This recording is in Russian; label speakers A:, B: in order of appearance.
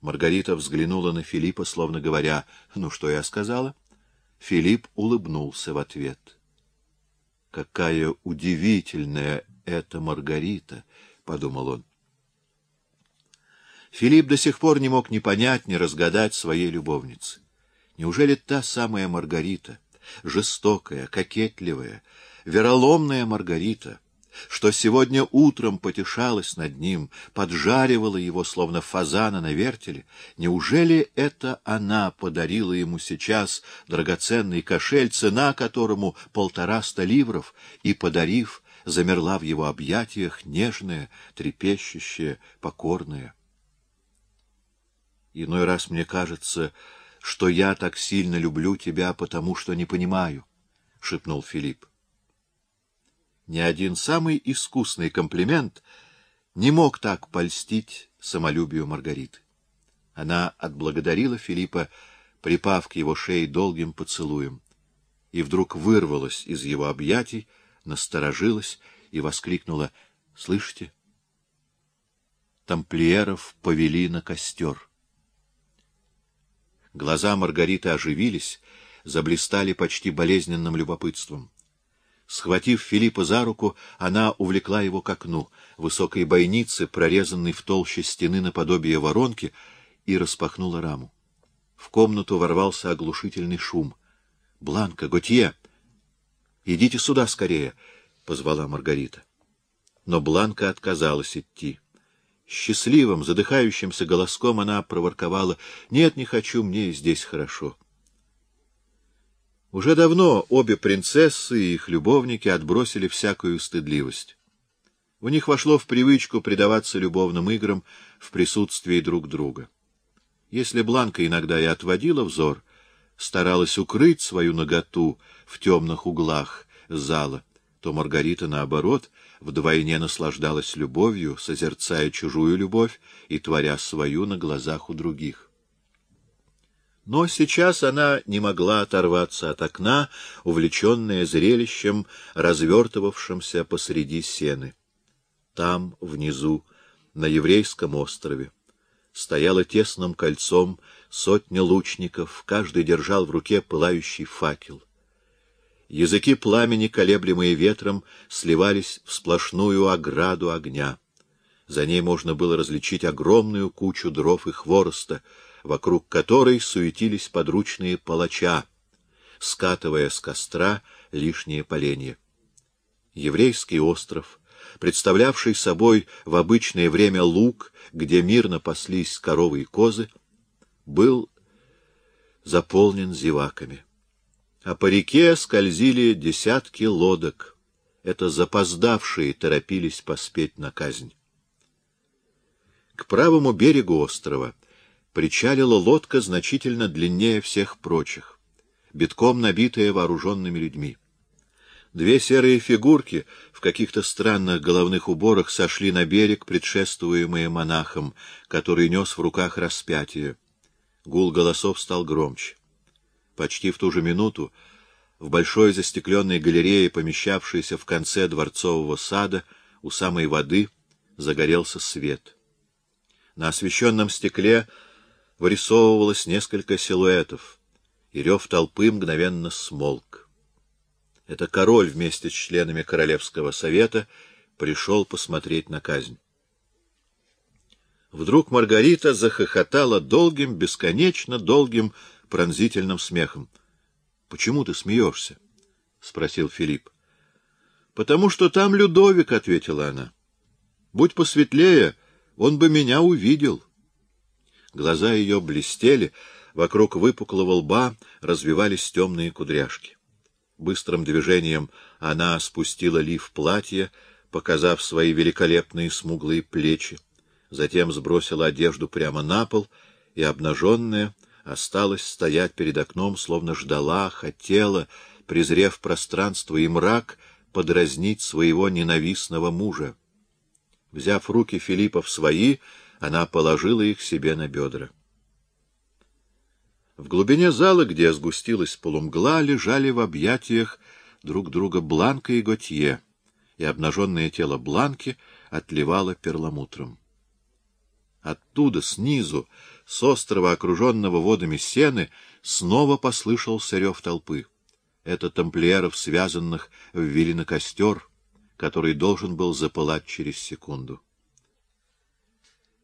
A: Маргарита взглянула на Филиппа, словно говоря, «Ну, что я сказала?» Филипп улыбнулся в ответ. «Какая удивительная эта Маргарита!» — подумал он. Филипп до сих пор не мог ни понять, ни разгадать своей любовницы. Неужели та самая Маргарита, жестокая, кокетливая, вероломная Маргарита — что сегодня утром потешалась над ним, поджаривала его, словно фазана на вертеле, неужели это она подарила ему сейчас драгоценный кошель, цена которому полтораста ливров, и, подарив, замерла в его объятиях, нежная, трепещущая, покорная? Иной раз мне кажется, что я так сильно люблю тебя, потому что не понимаю, — шепнул Филипп. Ни один самый искусный комплимент не мог так польстить самолюбию Маргариты. Она отблагодарила Филиппа, припав к его шее долгим поцелуем, и вдруг вырвалась из его объятий, насторожилась и воскликнула «Слышите?» Тамплиеров повели на костер. Глаза Маргариты оживились, заблистали почти болезненным любопытством. Схватив Филиппа за руку, она увлекла его к окну, высокой бойницы, прорезанной в толще стены наподобие воронки, и распахнула раму. В комнату ворвался оглушительный шум. — Бланка, Готье! Идите сюда скорее! — позвала Маргарита. Но Бланка отказалась идти. Счастливым, задыхающимся голоском она проворковала. — Нет, не хочу, мне здесь хорошо. — уже давно обе принцессы и их любовники отбросили всякую стыдливость. У них вошло в привычку предаваться любовным играм в присутствии друг друга. Если Бланка иногда и отводила взор, старалась укрыть свою наготу в темных углах зала, то Маргарита, наоборот, вдвойне наслаждалась любовью, созерцая чужую любовь и творя свою на глазах у других. Но сейчас она не могла оторваться от окна, увлеченная зрелищем, развертывавшимся посреди сены. Там, внизу, на еврейском острове, стояла тесным кольцом сотня лучников, каждый держал в руке пылающий факел. Языки пламени, колеблемые ветром, сливались в сплошную ограду огня. За ней можно было различить огромную кучу дров и хвороста — вокруг которой суетились подручные палача, скатывая с костра лишние поленья. Еврейский остров, представлявший собой в обычное время луг, где мирно паслись коровы и козы, был заполнен зеваками. А по реке скользили десятки лодок. Это запоздавшие торопились поспеть на казнь. К правому берегу острова — причалила лодка значительно длиннее всех прочих, битком набитая вооруженными людьми. Две серые фигурки в каких-то странных головных уборах сошли на берег, предшествуемые монахом, который нес в руках распятие. Гул голосов стал громче. Почти в ту же минуту в большой застекленной галерее, помещавшейся в конце дворцового сада, у самой воды, загорелся свет. На освещенном стекле вырисовывалось несколько силуэтов, и рев толпы мгновенно смолк. Это король вместе с членами Королевского совета пришел посмотреть на казнь. Вдруг Маргарита захохотала долгим, бесконечно долгим, пронзительным смехом. — Почему ты смеешься? — спросил Филипп. — Потому что там Людовик, — ответила она. — Будь посветлее, он бы меня увидел. — Глаза ее блестели, вокруг выпуклого лба развивались темные кудряшки. Быстрым движением она спустила лиф платья, показав свои великолепные смуглые плечи, затем сбросила одежду прямо на пол и, обнаженная, осталась стоять перед окном, словно ждала, хотела, презрев пространство и мрак, подразнить своего ненавистного мужа. Взяв руки Филиппа в свои, она положила их себе на бедра. В глубине зала, где сгустилась полумгла, лежали в объятиях друг друга Бланка и Готье, и обнаженное тело Бланки отливало перламутром. Оттуда, снизу, с острова, окруженного водами сены, снова послышался рев толпы. Это тамплиеров, связанных, ввели на костер, который должен был запылать через секунду.